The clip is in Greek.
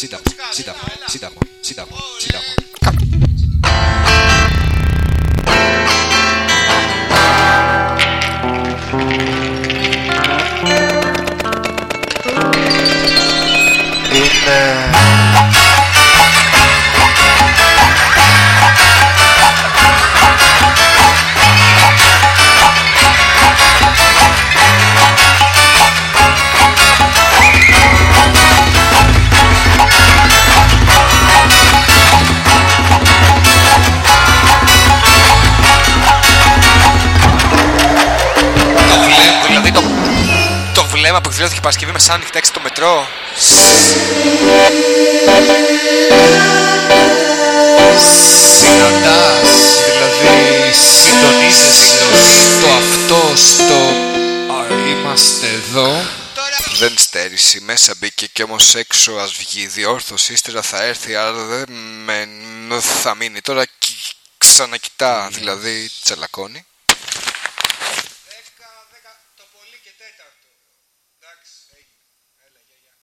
シダマシダマシダマシダマシダマカ το βλέμμα που εκδηλώθηκε Παρασκευή μεσάνυχτα έξω το μετρό. Συναντάς, δηλαδή συντονίζεσαι στο αυτό, στο «Α, είμαστε εδώ. Δεν στέρισε, μέσα μπήκε και όμως έξω ας βγει. Η διόρθωση ύστερα θα έρθει, αλλά δεν με, θα μείνει. Τώρα κι- ξανακοιτά, δηλαδή τσαλακώνει. Dax 8.